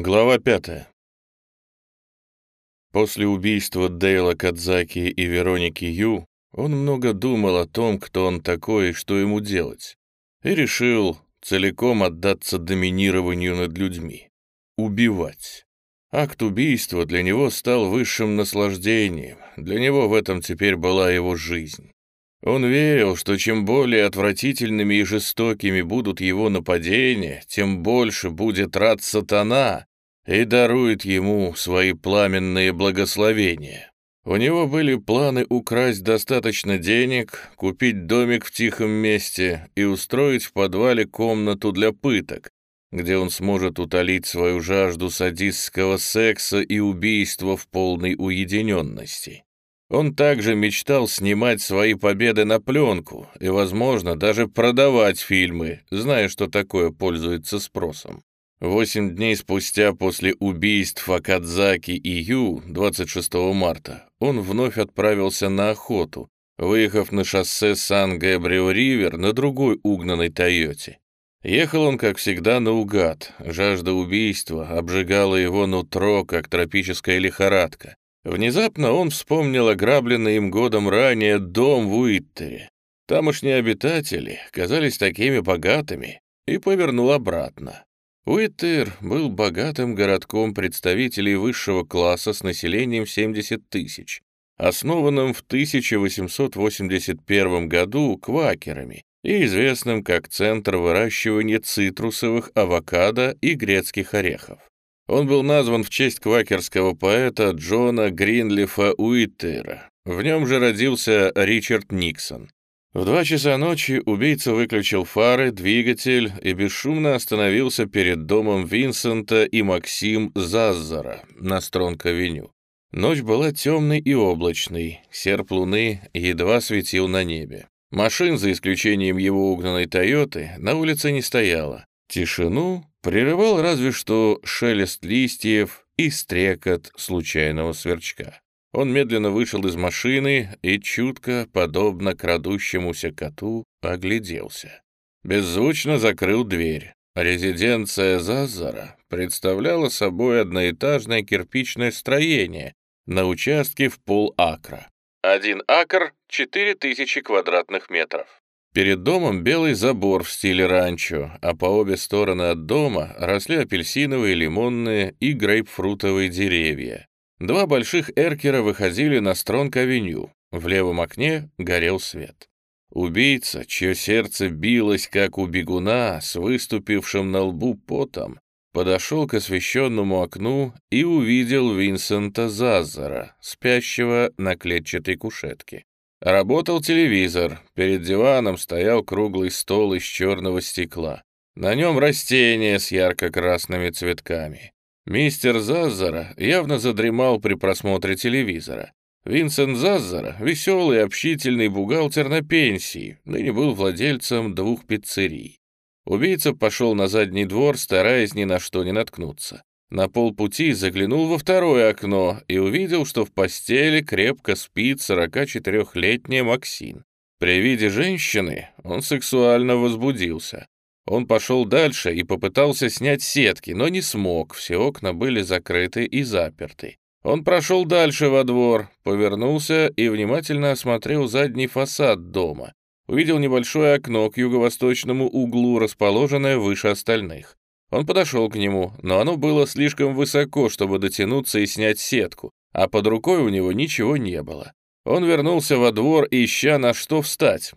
Глава пятая. После убийства Дейла Кадзаки и Вероники Ю он много думал о том, кто он такой и что ему делать, и решил целиком отдаться доминированию над людьми. Убивать. Акт убийства для него стал высшим наслаждением, для него в этом теперь была его жизнь. Он верил, что чем более отвратительными и жестокими будут его нападения, тем больше будет рад сатана и дарует ему свои пламенные благословения. У него были планы украсть достаточно денег, купить домик в тихом месте и устроить в подвале комнату для пыток, где он сможет утолить свою жажду садистского секса и убийства в полной уединенности. Он также мечтал снимать свои победы на пленку и, возможно, даже продавать фильмы, зная, что такое пользуется спросом. Восемь дней спустя после убийств Акадзаки и Ю, 26 марта, он вновь отправился на охоту, выехав на шоссе Сан-Гэбрио-Ривер на другой угнанной «Тойоте». Ехал он, как всегда, наугад. Жажда убийства обжигала его нутро, как тропическая лихорадка. Внезапно он вспомнил ограбленный им годом ранее дом в Уиттере. Тамошние обитатели казались такими богатыми и повернул обратно. Уиттер был богатым городком представителей высшего класса с населением 70 тысяч, основанным в 1881 году квакерами и известным как центр выращивания цитрусовых, авокадо и грецких орехов. Он был назван в честь квакерского поэта Джона Гринлифа Уиттера. В нем же родился Ричард Никсон. В два часа ночи убийца выключил фары, двигатель и бесшумно остановился перед домом Винсента и Максим Заззара на Стронг-авеню. Ночь была темной и облачной, серп луны едва светил на небе. Машин, за исключением его угнанной «Тойоты», на улице не стояло. Тишину прерывал разве что шелест листьев и стрекот случайного сверчка. Он медленно вышел из машины и чутко, подобно крадущемуся коту, огляделся. Беззвучно закрыл дверь. Резиденция Зазара представляла собой одноэтажное кирпичное строение на участке в полакра. Один акр — четыре тысячи квадратных метров. Перед домом белый забор в стиле ранчо, а по обе стороны от дома росли апельсиновые, лимонные и грейпфрутовые деревья. Два больших эркера выходили на Стронг-авеню. В левом окне горел свет. Убийца, чье сердце билось, как у бегуна, с выступившим на лбу потом, подошел к освещенному окну и увидел Винсента Зазара, спящего на клетчатой кушетке. Работал телевизор, перед диваном стоял круглый стол из черного стекла. На нем растения с ярко-красными цветками. Мистер Заззара явно задремал при просмотре телевизора. Винсент Заззара, веселый общительный бухгалтер на пенсии, ныне был владельцем двух пиццерий. Убийца пошел на задний двор, стараясь ни на что не наткнуться. На полпути заглянул во второе окно и увидел, что в постели крепко спит 44-летняя Максин. При виде женщины он сексуально возбудился. Он пошел дальше и попытался снять сетки, но не смог, все окна были закрыты и заперты. Он прошел дальше во двор, повернулся и внимательно осмотрел задний фасад дома. Увидел небольшое окно к юго-восточному углу, расположенное выше остальных. Он подошел к нему, но оно было слишком высоко, чтобы дотянуться и снять сетку, а под рукой у него ничего не было. Он вернулся во двор, ища на что встать.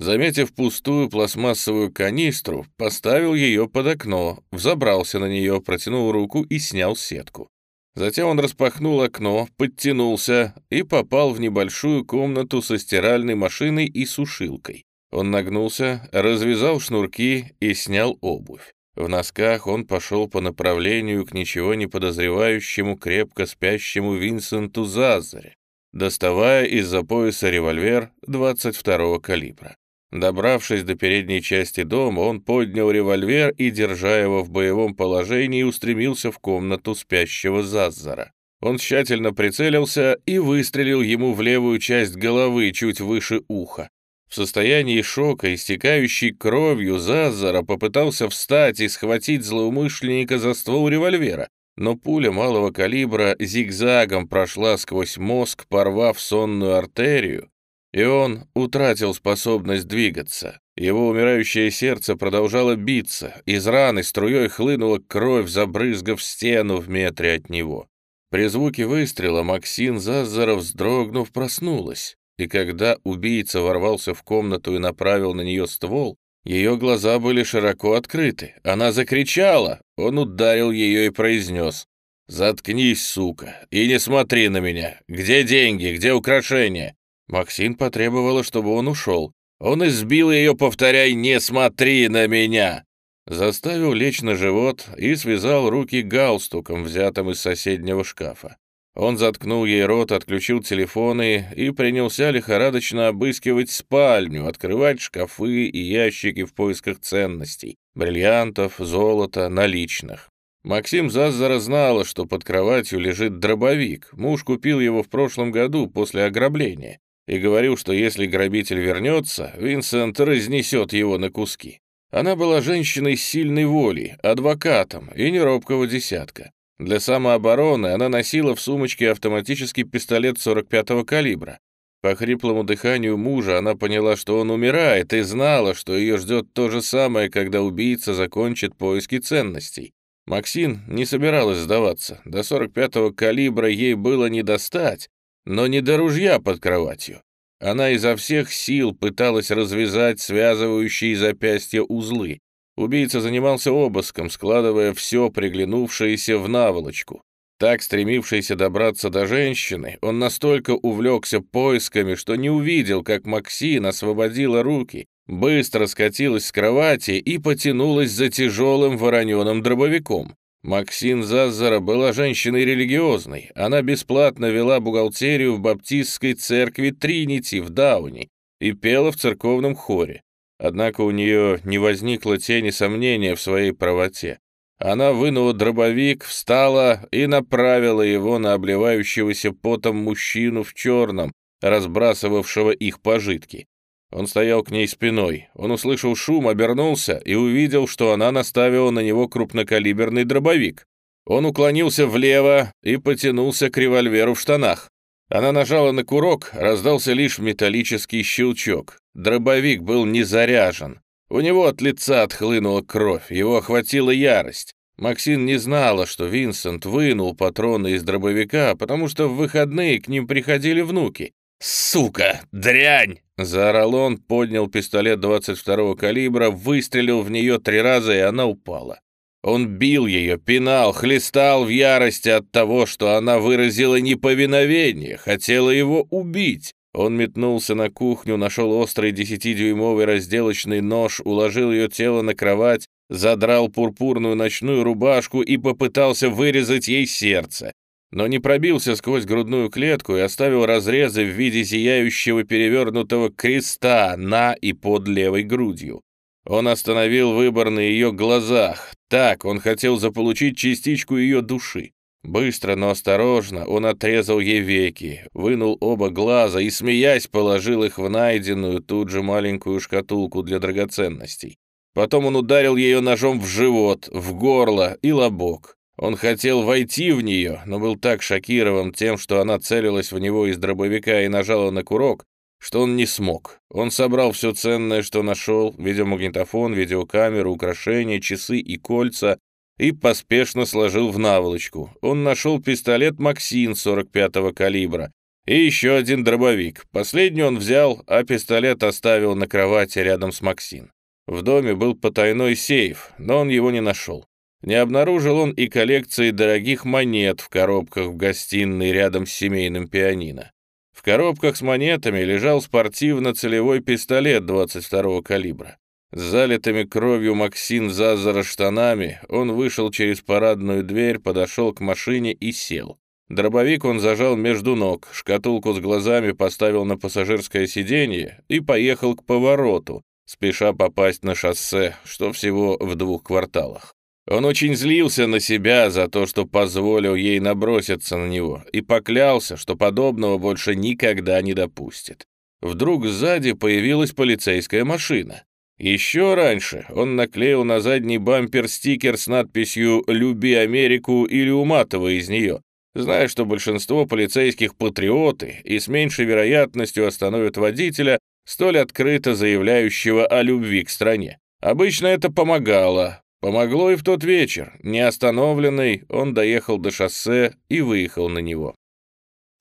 Заметив пустую пластмассовую канистру, поставил ее под окно, взобрался на нее, протянул руку и снял сетку. Затем он распахнул окно, подтянулся и попал в небольшую комнату со стиральной машиной и сушилкой. Он нагнулся, развязал шнурки и снял обувь. В носках он пошел по направлению к ничего не подозревающему крепко спящему Винсенту Зазаре, доставая из-за пояса револьвер 22-го калибра. Добравшись до передней части дома, он поднял револьвер и, держа его в боевом положении, устремился в комнату спящего Заззара. Он тщательно прицелился и выстрелил ему в левую часть головы, чуть выше уха. В состоянии шока, истекающий кровью, Зазара попытался встать и схватить злоумышленника за ствол револьвера, но пуля малого калибра зигзагом прошла сквозь мозг, порвав сонную артерию, и он утратил способность двигаться. Его умирающее сердце продолжало биться, из раны струей хлынула кровь, забрызгав стену в метре от него. При звуке выстрела Максин Зазаров, вздрогнув, проснулась, и когда убийца ворвался в комнату и направил на нее ствол, ее глаза были широко открыты. Она закричала, он ударил ее и произнес «Заткнись, сука, и не смотри на меня. Где деньги, где украшения?» Максин потребовала, чтобы он ушел. Он избил ее, повторяя «Не смотри на меня!» Заставил лечь на живот и связал руки галстуком, взятым из соседнего шкафа. Он заткнул ей рот, отключил телефоны и принялся лихорадочно обыскивать спальню, открывать шкафы и ящики в поисках ценностей, бриллиантов, золота, наличных. Максим Заззара знала, что под кроватью лежит дробовик. Муж купил его в прошлом году после ограбления и говорил, что если грабитель вернется, Винсент разнесет его на куски. Она была женщиной сильной волей, адвокатом и неробкого десятка. Для самообороны она носила в сумочке автоматический пистолет 45-го калибра. По хриплому дыханию мужа она поняла, что он умирает, и знала, что ее ждет то же самое, когда убийца закончит поиски ценностей. Максин не собиралась сдаваться. До 45-го калибра ей было не достать, но не до ружья под кроватью. Она изо всех сил пыталась развязать связывающие запястья узлы. Убийца занимался обыском, складывая все приглянувшееся в наволочку. Так, стремившийся добраться до женщины, он настолько увлекся поисками, что не увидел, как Максин освободила руки, быстро скатилась с кровати и потянулась за тяжелым вороненым дробовиком. Максин Заззара была женщиной религиозной. Она бесплатно вела бухгалтерию в баптистской церкви Тринити в Дауне и пела в церковном хоре. Однако у нее не возникло тени сомнения в своей правоте. Она вынула дробовик, встала и направила его на обливающегося потом мужчину в черном, разбрасывавшего их пожитки. Он стоял к ней спиной. Он услышал шум, обернулся и увидел, что она наставила на него крупнокалиберный дробовик. Он уклонился влево и потянулся к револьверу в штанах. Она нажала на курок, раздался лишь металлический щелчок. Дробовик был не заряжен. У него от лица отхлынула кровь, его охватила ярость. Максин не знала, что Винсент вынул патроны из дробовика, потому что в выходные к ним приходили внуки. «Сука! Дрянь!» Заорал он, поднял пистолет 22-го калибра, выстрелил в нее три раза, и она упала. Он бил ее, пинал, хлестал в ярости от того, что она выразила неповиновение, хотела его убить. Он метнулся на кухню, нашел острый десятидюймовый разделочный нож, уложил ее тело на кровать, задрал пурпурную ночную рубашку и попытался вырезать ей сердце но не пробился сквозь грудную клетку и оставил разрезы в виде зияющего перевернутого креста на и под левой грудью. Он остановил выбор на ее глазах. Так он хотел заполучить частичку ее души. Быстро, но осторожно он отрезал ей веки, вынул оба глаза и, смеясь, положил их в найденную тут же маленькую шкатулку для драгоценностей. Потом он ударил ее ножом в живот, в горло и лобок. Он хотел войти в нее, но был так шокирован тем, что она целилась в него из дробовика и нажала на курок, что он не смог. Он собрал все ценное, что нашел, видеомагнитофон, видеокамеру, украшения, часы и кольца, и поспешно сложил в наволочку. Он нашел пистолет «Максин» 45-го калибра и еще один дробовик. Последний он взял, а пистолет оставил на кровати рядом с «Максин». В доме был потайной сейф, но он его не нашел. Не обнаружил он и коллекции дорогих монет в коробках в гостиной рядом с семейным пианино. В коробках с монетами лежал спортивно-целевой пистолет 22-го калибра. С залитыми кровью Максин Зазара штанами он вышел через парадную дверь, подошел к машине и сел. Дробовик он зажал между ног, шкатулку с глазами поставил на пассажирское сиденье и поехал к повороту, спеша попасть на шоссе, что всего в двух кварталах. Он очень злился на себя за то, что позволил ей наброситься на него, и поклялся, что подобного больше никогда не допустит. Вдруг сзади появилась полицейская машина. Еще раньше он наклеил на задний бампер стикер с надписью «Люби Америку» или «Уматывай из нее», зная, что большинство полицейских патриоты и с меньшей вероятностью остановят водителя, столь открыто заявляющего о любви к стране. Обычно это помогало. Помогло и в тот вечер. Неостановленный, он доехал до шоссе и выехал на него.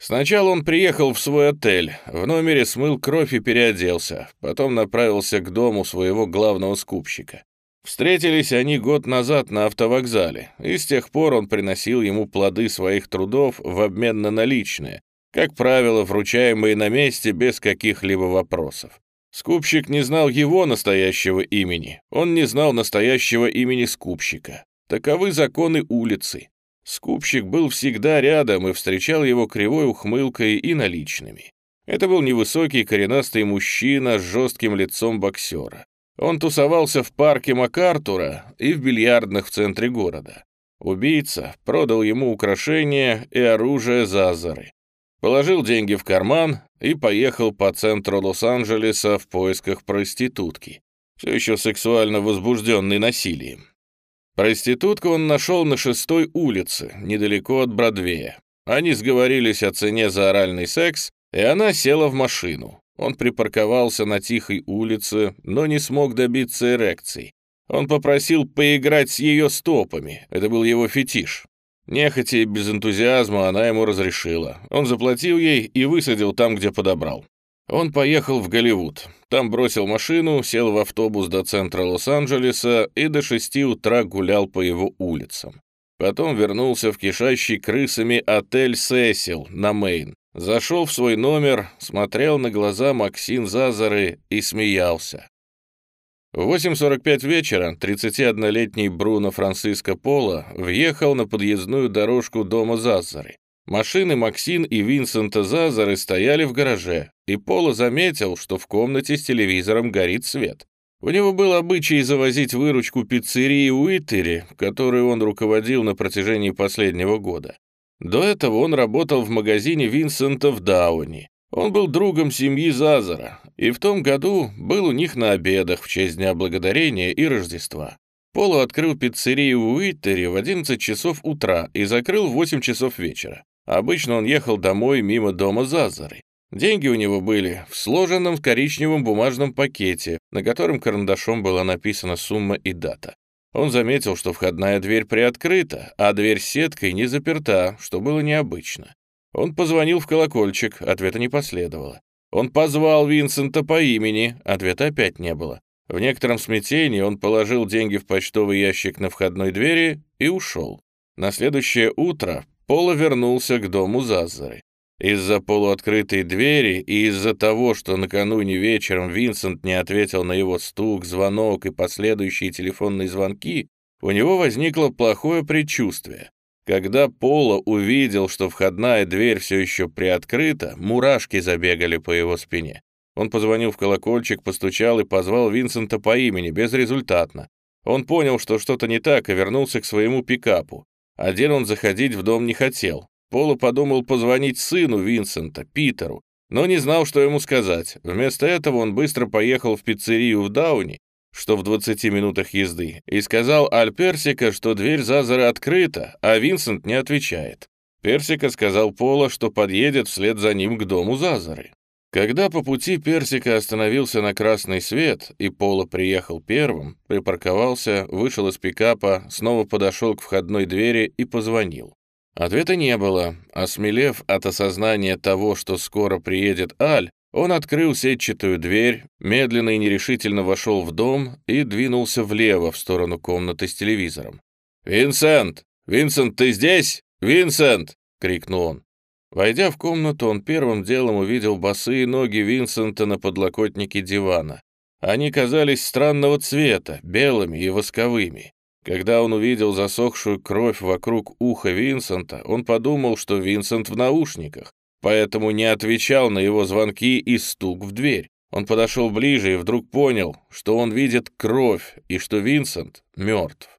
Сначала он приехал в свой отель, в номере смыл кровь и переоделся, потом направился к дому своего главного скупщика. Встретились они год назад на автовокзале, и с тех пор он приносил ему плоды своих трудов в обмен на наличные, как правило, вручаемые на месте без каких-либо вопросов. Скупщик не знал его настоящего имени, он не знал настоящего имени скупщика. Таковы законы улицы. Скупщик был всегда рядом и встречал его кривой ухмылкой и наличными. Это был невысокий коренастый мужчина с жестким лицом боксера. Он тусовался в парке МакАртура и в бильярдных в центре города. Убийца продал ему украшения и оружие Зазары. Положил деньги в карман и поехал по центру Лос-Анджелеса в поисках проститутки, все еще сексуально возбужденной насилием. Проститутку он нашел на шестой улице, недалеко от Бродвея. Они сговорились о цене за оральный секс, и она села в машину. Он припарковался на тихой улице, но не смог добиться эрекции. Он попросил поиграть с ее стопами, это был его фетиш. Нехотя и без энтузиазма она ему разрешила. Он заплатил ей и высадил там, где подобрал. Он поехал в Голливуд. Там бросил машину, сел в автобус до центра Лос-Анджелеса и до шести утра гулял по его улицам. Потом вернулся в кишащий крысами отель «Сесил» на Мейн. Зашел в свой номер, смотрел на глаза Максин Зазары и смеялся. В 8.45 вечера 31-летний Бруно Франциско Поло въехал на подъездную дорожку дома Зазары. Машины Максин и Винсента Зазары стояли в гараже, и Поло заметил, что в комнате с телевизором горит свет. У него был обычай завозить выручку пиццерии Уиттери, которую он руководил на протяжении последнего года. До этого он работал в магазине Винсента в Дауни. Он был другом семьи Зазара, и в том году был у них на обедах в честь Дня Благодарения и Рождества. Поло открыл пиццерию в Уиттере в 11 часов утра и закрыл в 8 часов вечера. Обычно он ехал домой мимо дома Зазары. Деньги у него были в сложенном коричневом бумажном пакете, на котором карандашом была написана сумма и дата. Он заметил, что входная дверь приоткрыта, а дверь с сеткой не заперта, что было необычно. Он позвонил в колокольчик, ответа не последовало. Он позвал Винсента по имени, ответа опять не было. В некотором смятении он положил деньги в почтовый ящик на входной двери и ушел. На следующее утро Пола вернулся к дому Зазары. Из-за полуоткрытой двери и из-за того, что накануне вечером Винсент не ответил на его стук, звонок и последующие телефонные звонки, у него возникло плохое предчувствие. Когда Пола увидел, что входная дверь все еще приоткрыта, мурашки забегали по его спине. Он позвонил в колокольчик, постучал и позвал Винсента по имени, безрезультатно. Он понял, что что-то не так, и вернулся к своему пикапу. Один он заходить в дом не хотел. Пола подумал позвонить сыну Винсента, Питеру, но не знал, что ему сказать. Вместо этого он быстро поехал в пиццерию в Дауни, что в 20 минутах езды, и сказал Аль Персика, что дверь Зазара открыта, а Винсент не отвечает. Персика сказал Пола, что подъедет вслед за ним к дому Зазары. Когда по пути Персика остановился на красный свет, и Пола приехал первым, припарковался, вышел из пикапа, снова подошел к входной двери и позвонил. Ответа не было. Осмелев от осознания того, что скоро приедет Аль, он открыл сетчатую дверь, медленно и нерешительно вошел в дом и двинулся влево в сторону комнаты с телевизором. «Винсент! Винсент, ты здесь? Винсент!» — крикнул он. Войдя в комнату, он первым делом увидел босые ноги Винсента на подлокотнике дивана. Они казались странного цвета, белыми и восковыми. Когда он увидел засохшую кровь вокруг уха Винсента, он подумал, что Винсент в наушниках, поэтому не отвечал на его звонки и стук в дверь. Он подошел ближе и вдруг понял, что он видит кровь и что Винсент мертв.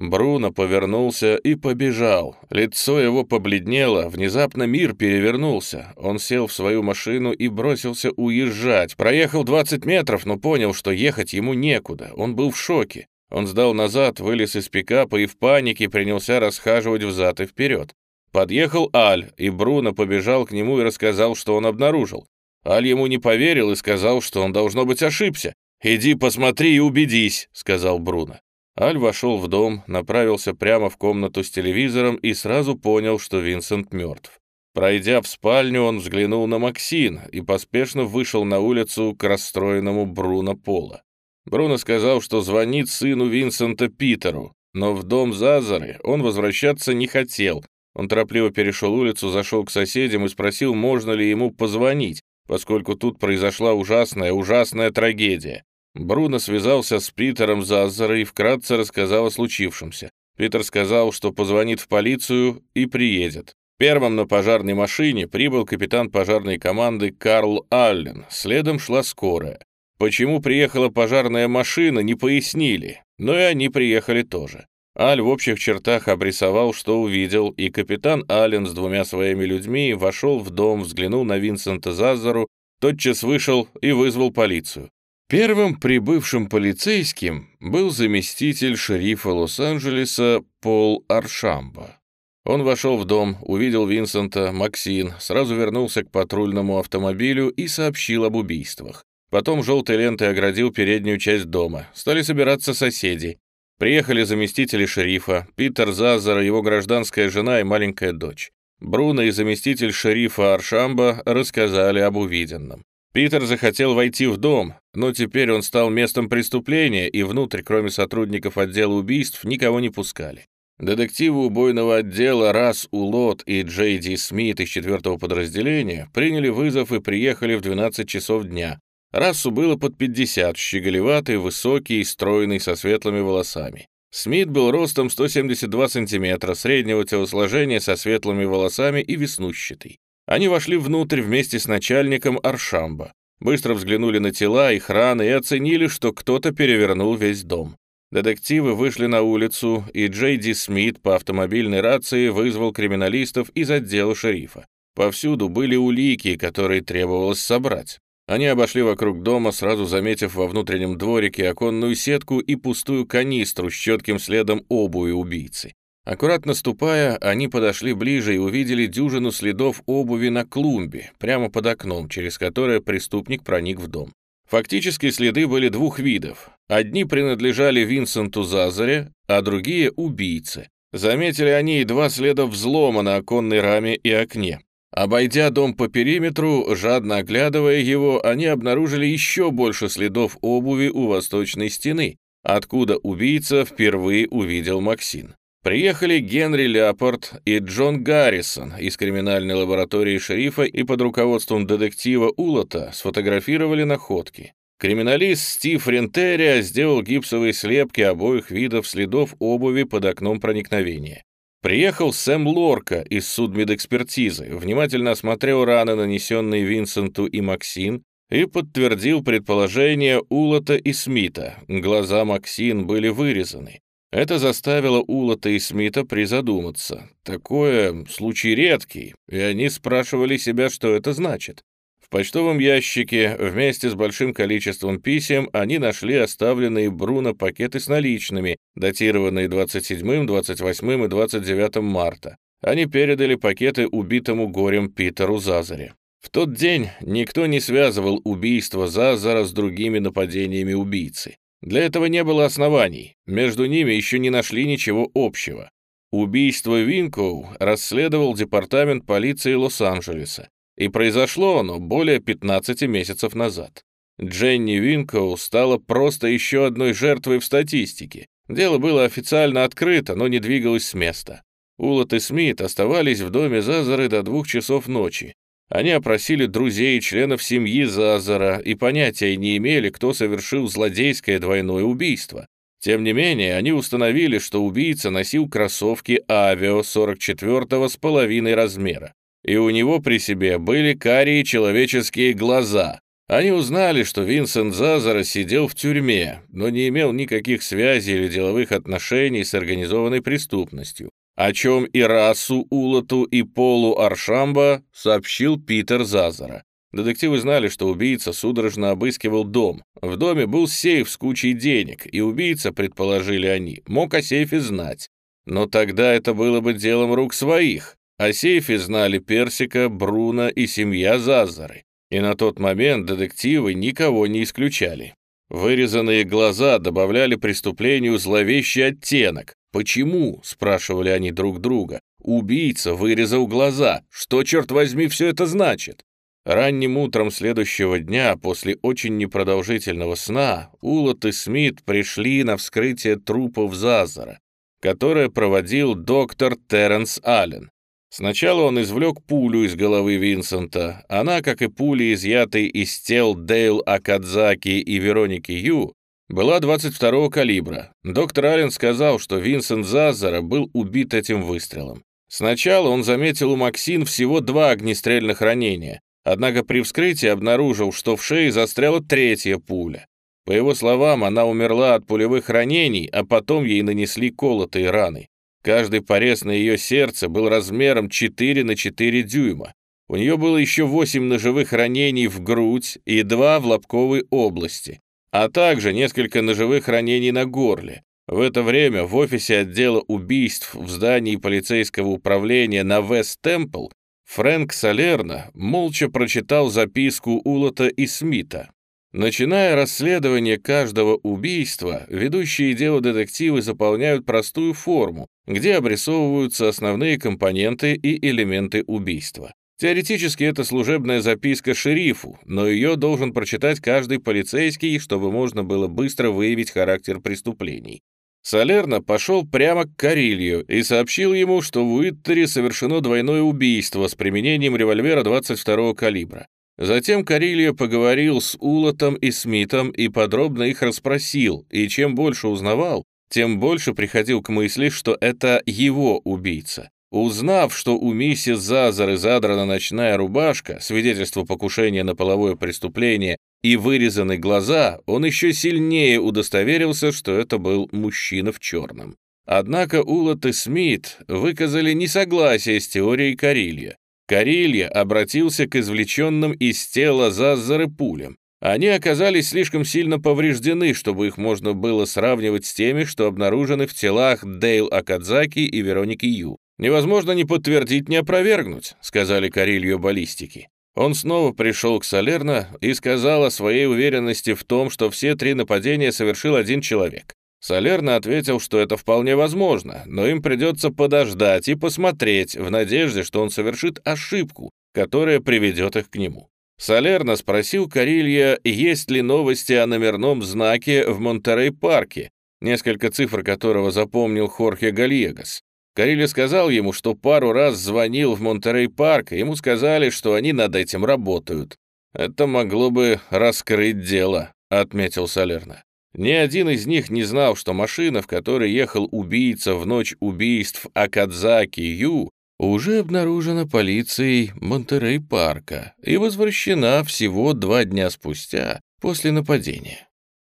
Бруно повернулся и побежал. Лицо его побледнело, внезапно мир перевернулся. Он сел в свою машину и бросился уезжать. Проехал 20 метров, но понял, что ехать ему некуда. Он был в шоке. Он сдал назад, вылез из пикапа и в панике принялся расхаживать взад и вперед. Подъехал Аль, и Бруно побежал к нему и рассказал, что он обнаружил. Аль ему не поверил и сказал, что он, должно быть, ошибся. «Иди посмотри и убедись», — сказал Бруно. Аль вошел в дом, направился прямо в комнату с телевизором и сразу понял, что Винсент мертв. Пройдя в спальню, он взглянул на Максин и поспешно вышел на улицу к расстроенному Бруно Пола. Бруно сказал, что звонит сыну Винсента Питеру, но в дом Зазары он возвращаться не хотел. Он торопливо перешел улицу, зашел к соседям и спросил, можно ли ему позвонить, поскольку тут произошла ужасная, ужасная трагедия. Бруно связался с Питером Заззера и вкратце рассказал о случившемся. Питер сказал, что позвонит в полицию и приедет. Первым на пожарной машине прибыл капитан пожарной команды Карл Аллен, следом шла скорая. Почему приехала пожарная машина, не пояснили, но и они приехали тоже. Аль в общих чертах обрисовал, что увидел, и капитан Аллен с двумя своими людьми вошел в дом, взглянул на Винсента Зазару, тотчас вышел и вызвал полицию. Первым прибывшим полицейским был заместитель шерифа Лос-Анджелеса Пол Аршамба. Он вошел в дом, увидел Винсента, Максин, сразу вернулся к патрульному автомобилю и сообщил об убийствах. Потом желтой лентой оградил переднюю часть дома. Стали собираться соседи. Приехали заместители шерифа, Питер Зазар, его гражданская жена и маленькая дочь. Бруно и заместитель шерифа Аршамба рассказали об увиденном. Питер захотел войти в дом, но теперь он стал местом преступления, и внутрь, кроме сотрудников отдела убийств, никого не пускали. Детективы убойного отдела Расс Улот и Джей Ди Смит из четвертого подразделения приняли вызов и приехали в 12 часов дня. Рассу было под 50, щеголеватый, высокий, стройный, со светлыми волосами. Смит был ростом 172 сантиметра, среднего телосложения, со светлыми волосами и веснущатый. Они вошли внутрь вместе с начальником Аршамба, быстро взглянули на тела, их раны и оценили, что кто-то перевернул весь дом. Детективы вышли на улицу, и Джей Ди Смит по автомобильной рации вызвал криминалистов из отдела шерифа. Повсюду были улики, которые требовалось собрать. Они обошли вокруг дома, сразу заметив во внутреннем дворике оконную сетку и пустую канистру с четким следом обуви убийцы. Аккуратно ступая, они подошли ближе и увидели дюжину следов обуви на клумбе, прямо под окном, через которое преступник проник в дом. Фактически следы были двух видов. Одни принадлежали Винсенту Зазаре, а другие — убийце. Заметили они и два следа взлома на оконной раме и окне. Обойдя дом по периметру, жадно оглядывая его, они обнаружили еще больше следов обуви у восточной стены, откуда убийца впервые увидел Максин. Приехали Генри Ляпорт и Джон Гаррисон из криминальной лаборатории шерифа и под руководством детектива Улота сфотографировали находки. Криминалист Стив Рентерия сделал гипсовые слепки обоих видов следов обуви под окном проникновения. Приехал Сэм Лорка из судмедэкспертизы, внимательно осмотрел раны, нанесенные Винсенту и Максин, и подтвердил предположение Улота и Смита. Глаза Максин были вырезаны. Это заставило Улота и Смита призадуматься. Такое случай редкий, и они спрашивали себя, что это значит. В почтовом ящике вместе с большим количеством писем они нашли оставленные Бруно пакеты с наличными, датированные 27, 28 и 29 марта. Они передали пакеты убитому горем Питеру Зазаре. В тот день никто не связывал убийство Зазара с другими нападениями убийцы. Для этого не было оснований, между ними еще не нашли ничего общего. Убийство Винкоу расследовал департамент полиции Лос-Анджелеса, и произошло оно более 15 месяцев назад. Дженни Винкоу стала просто еще одной жертвой в статистике. Дело было официально открыто, но не двигалось с места. Улот и Смит оставались в доме Зазары до двух часов ночи, они опросили друзей и членов семьи Зазара и понятия не имели, кто совершил злодейское двойное убийство. Тем не менее, они установили, что убийца носил кроссовки Авио 44-го с половиной размера, и у него при себе были карие человеческие глаза. Они узнали, что Винсент Зазара сидел в тюрьме, но не имел никаких связей или деловых отношений с организованной преступностью, о чем и расу Улоту, и Полу Аршамба сообщил Питер Зазара. Детективы знали, что убийца судорожно обыскивал дом. В доме был сейф с кучей денег, и убийца, предположили они, мог о сейфе знать. Но тогда это было бы делом рук своих. О сейфе знали Персика, Бруно и семья Зазары. И на тот момент детективы никого не исключали. Вырезанные глаза добавляли преступлению зловещий оттенок. «Почему?» — спрашивали они друг друга. «Убийца вырезал глаза. Что, черт возьми, все это значит?» Ранним утром следующего дня, после очень непродолжительного сна, Улот и Смит пришли на вскрытие трупов Зазара, которое проводил доктор Терренс Аллен. Сначала он извлек пулю из головы Винсента. Она, как и пули, изъятые из тел Дейл Акадзаки и Вероники Ю, была 22-го калибра. Доктор Аллен сказал, что Винсент Зазара был убит этим выстрелом. Сначала он заметил у Максин всего два огнестрельных ранения, однако при вскрытии обнаружил, что в шее застряла третья пуля. По его словам, она умерла от пулевых ранений, а потом ей нанесли колотые раны. Каждый порез на ее сердце был размером 4 на 4 дюйма. У нее было еще 8 ножевых ранений в грудь и 2 в лобковой области, а также несколько ножевых ранений на горле. В это время в офисе отдела убийств в здании полицейского управления на Вест-Темпл Фрэнк Салерно молча прочитал записку Улота и Смита. Начиная расследование каждого убийства, ведущие дело детективы заполняют простую форму, где обрисовываются основные компоненты и элементы убийства. Теоретически это служебная записка шерифу, но ее должен прочитать каждый полицейский, чтобы можно было быстро выявить характер преступлений. Салерно пошел прямо к Карилью и сообщил ему, что в Уиттере совершено двойное убийство с применением револьвера 22-го калибра. Затем Карилья поговорил с Улотом и Смитом и подробно их расспросил, и чем больше узнавал, тем больше приходил к мысли, что это его убийца. Узнав, что у миссис Зазары задрана ночная рубашка, свидетельство покушения на половое преступление, и вырезаны глаза, он еще сильнее удостоверился, что это был мужчина в черном. Однако Улот и Смит выказали несогласие с теорией Карилья. Карилья обратился к извлеченным из тела Заззары пулям. Они оказались слишком сильно повреждены, чтобы их можно было сравнивать с теми, что обнаружены в телах Дейл Акадзаки и Вероники Ю. «Невозможно ни подтвердить, ни опровергнуть», — сказали Карилью баллистики. Он снова пришел к Салерно и сказал о своей уверенности в том, что все три нападения совершил один человек. Салерно ответил, что это вполне возможно, но им придется подождать и посмотреть в надежде, что он совершит ошибку, которая приведет их к нему. Салерно спросил Карилья, есть ли новости о номерном знаке в Монтерей-парке, несколько цифр которого запомнил Хорхе Гальегас. Карилья сказал ему, что пару раз звонил в Монтерей-парк, ему сказали, что они над этим работают. «Это могло бы раскрыть дело», — отметил Салерно. Ни один из них не знал, что машина, в которой ехал убийца в ночь убийств Акадзаки Ю, уже обнаружена полицией Монтерей-парка и возвращена всего два дня спустя после нападения.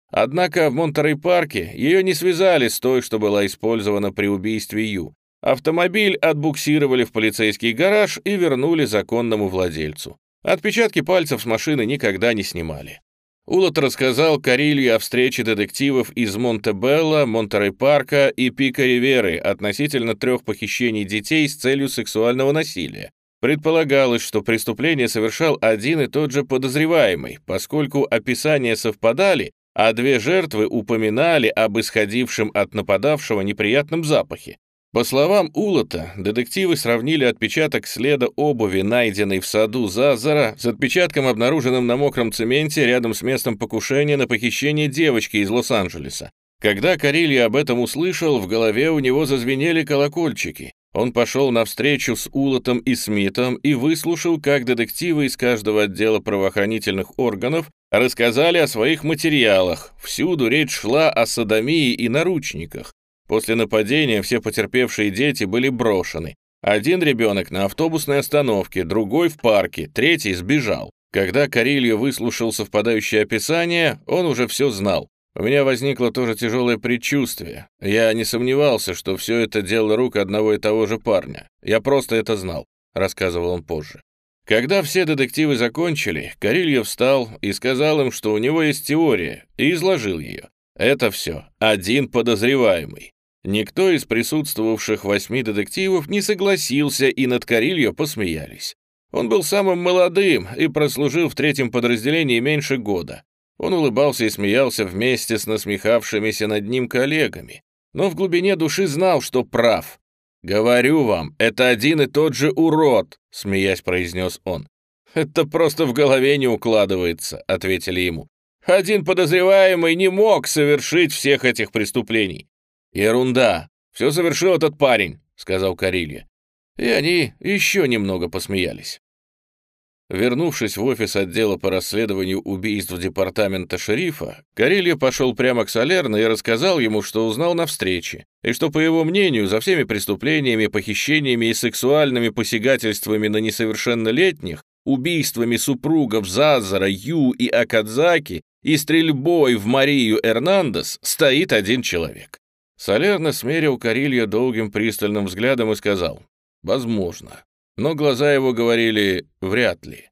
Однако в Монтерей-парке ее не связали с той, что была использована при убийстве Ю. Автомобиль отбуксировали в полицейский гараж и вернули законному владельцу. Отпечатки пальцев с машины никогда не снимали. Улот рассказал Карилью о встрече детективов из Монтебелла, Монтерей-парка и Пика-Риверы относительно трех похищений детей с целью сексуального насилия. Предполагалось, что преступление совершал один и тот же подозреваемый, поскольку описания совпадали, а две жертвы упоминали об исходившем от нападавшего неприятном запахе. По словам Улота, детективы сравнили отпечаток следа обуви, найденной в саду Зазара, с отпечатком, обнаруженным на мокром цементе рядом с местом покушения на похищение девочки из Лос-Анджелеса. Когда Карилья об этом услышал, в голове у него зазвенели колокольчики. Он пошел навстречу с Улотом и Смитом и выслушал, как детективы из каждого отдела правоохранительных органов рассказали о своих материалах. Всюду речь шла о садомии и наручниках. После нападения все потерпевшие дети были брошены. Один ребенок на автобусной остановке, другой в парке, третий сбежал. Когда Карильо выслушал совпадающее описание, он уже все знал. У меня возникло тоже тяжелое предчувствие. Я не сомневался, что все это дело рук одного и того же парня. Я просто это знал, рассказывал он позже. Когда все детективы закончили, Карильев встал и сказал им, что у него есть теория, и изложил ее. Это все. Один подозреваемый. Никто из присутствовавших восьми детективов не согласился, и над Карильо посмеялись. Он был самым молодым и прослужил в третьем подразделении меньше года. Он улыбался и смеялся вместе с насмехавшимися над ним коллегами, но в глубине души знал, что прав. «Говорю вам, это один и тот же урод», — смеясь произнес он. «Это просто в голове не укладывается», — ответили ему. «Один подозреваемый не мог совершить всех этих преступлений». «Ерунда. Все совершил этот парень», — сказал Карилья. И они еще немного посмеялись. Вернувшись в офис отдела по расследованию убийств департамента шерифа, Карилья пошел прямо к Солерно и рассказал ему, что узнал на встрече, и что, по его мнению, за всеми преступлениями, похищениями и сексуальными посягательствами на несовершеннолетних, убийствами супругов Зазара, Ю и Акадзаки и стрельбой в Марию Эрнандес стоит один человек. Солерно смерил Карилья долгим пристальным взглядом и сказал, «Возможно». Но глаза его говорили «вряд ли».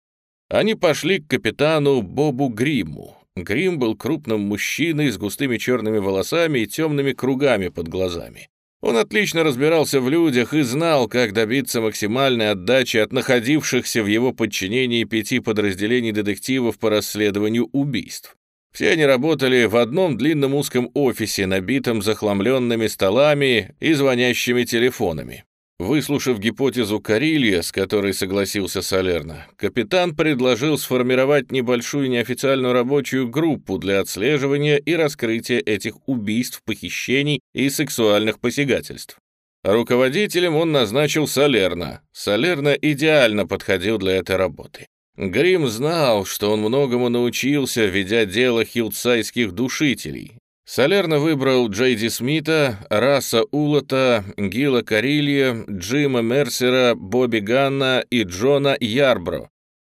Они пошли к капитану Бобу Гриму. Грим был крупным мужчиной с густыми черными волосами и темными кругами под глазами. Он отлично разбирался в людях и знал, как добиться максимальной отдачи от находившихся в его подчинении пяти подразделений детективов по расследованию убийств. Все они работали в одном длинном узком офисе, набитом захламленными столами и звонящими телефонами. Выслушав гипотезу Карилья, с которой согласился Салерно, капитан предложил сформировать небольшую неофициальную рабочую группу для отслеживания и раскрытия этих убийств, похищений и сексуальных посягательств. Руководителем он назначил Салерна. Салерна идеально подходил для этой работы. Грим знал, что он многому научился, ведя дело хилдсайских душителей, Солерно выбрал Джейди Смита, Раса Улота, Гила Карилья, Джима Мерсера, Бобби Ганна и Джона Ярбро.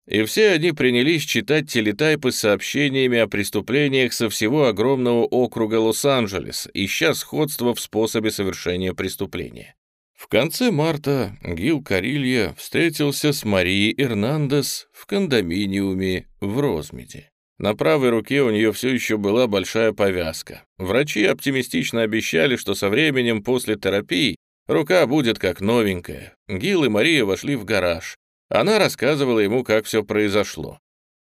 И все они принялись читать телетайпы с сообщениями о преступлениях со всего огромного округа Лос-Анджелес, ища сходство в способе совершения преступления. В конце марта Гил Карилья встретился с Марией Эрнандес в кондоминиуме в Розмеде. На правой руке у нее все еще была большая повязка. Врачи оптимистично обещали, что со временем после терапии рука будет как новенькая. Гил и Мария вошли в гараж. Она рассказывала ему, как все произошло.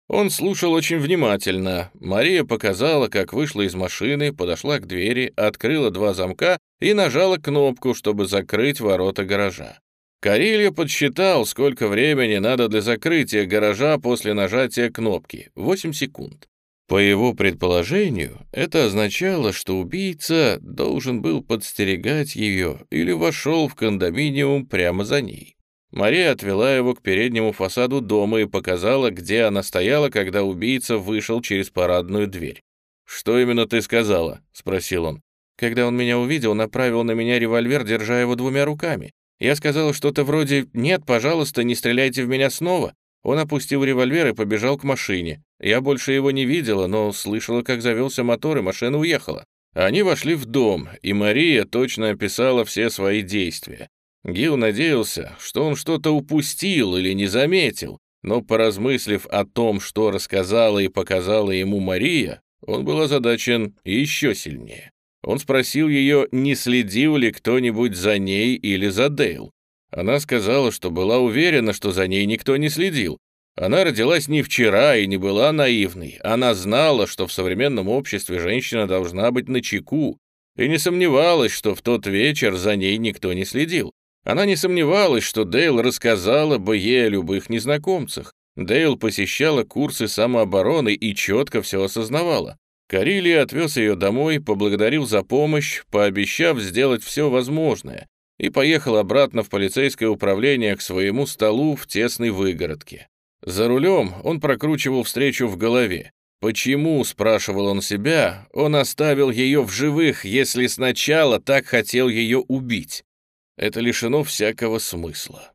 Он слушал очень внимательно. Мария показала, как вышла из машины, подошла к двери, открыла два замка и нажала кнопку, чтобы закрыть ворота гаража. Карилья подсчитал, сколько времени надо для закрытия гаража после нажатия кнопки — 8 секунд. По его предположению, это означало, что убийца должен был подстерегать ее или вошел в кондоминиум прямо за ней. Мария отвела его к переднему фасаду дома и показала, где она стояла, когда убийца вышел через парадную дверь. «Что именно ты сказала?» — спросил он. Когда он меня увидел, направил на меня револьвер, держа его двумя руками. Я сказала что-то вроде «Нет, пожалуйста, не стреляйте в меня снова». Он опустил револьвер и побежал к машине. Я больше его не видела, но слышала, как завелся мотор, и машина уехала. Они вошли в дом, и Мария точно описала все свои действия. Гил надеялся, что он что-то упустил или не заметил, но, поразмыслив о том, что рассказала и показала ему Мария, он был озадачен еще сильнее. Он спросил ее, не следил ли кто-нибудь за ней или за Дейл. Она сказала, что была уверена, что за ней никто не следил. Она родилась не вчера и не была наивной. Она знала, что в современном обществе женщина должна быть начеку, и не сомневалась, что в тот вечер за ней никто не следил. Она не сомневалась, что Дейл рассказала бы ей о любых незнакомцах. Дейл посещала курсы самообороны и четко все осознавала. Карилия отвез ее домой, поблагодарил за помощь, пообещав сделать все возможное, и поехал обратно в полицейское управление к своему столу в тесной выгородке. За рулем он прокручивал встречу в голове. Почему, спрашивал он себя, он оставил ее в живых, если сначала так хотел ее убить? Это лишено всякого смысла.